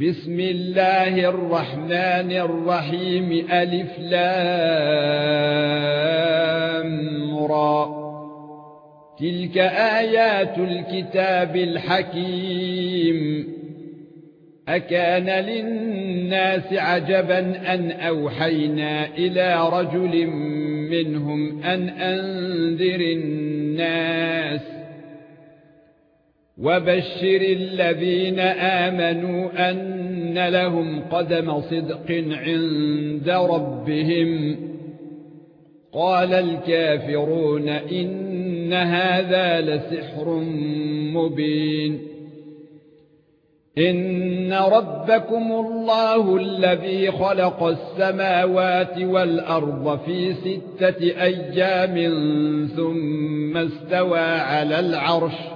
بسم الله الرحمن الرحيم ألف لام را. تلك آيات الكتاب الحكيم. أكان للناس عجبا أن أوحينا إلى رجل منهم أن أنذر الناس. وبشر الذين آمنوا أن لهم قدم صدق عند ربهم. قال الكافرون إن هذا لسحر مبين. إن ربكم الله الذي خلق السماوات والأرض في ستة أيام ثم استوى على العرش.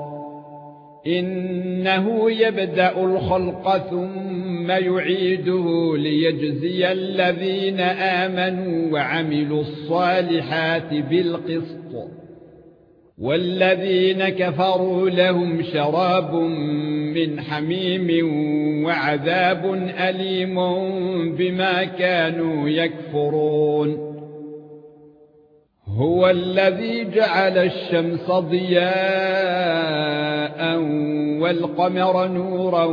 إنه يبدأ الخلق ثم يعيده ليجزي الذين آمنوا وعملوا الصالحات بالقسط. والذين كفروا لهم شراب من حميم وعذاب أليم بما كانوا يكفرون. هو الذي جعل الشمس ضياء والقمر نورا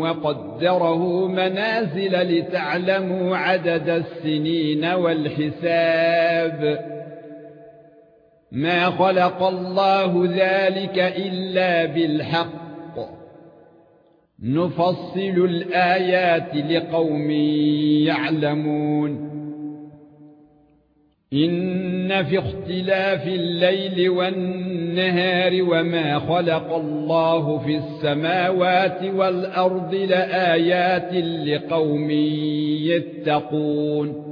وقدره منازل لتعلموا عدد السنين والحساب ما خلق الله ذلك الا بالحق نفصل الايات لقوم يعلمون إن في اختلاف الليل والنهار وما خلق الله في السماوات والأرض لآيات لقوم يتقون.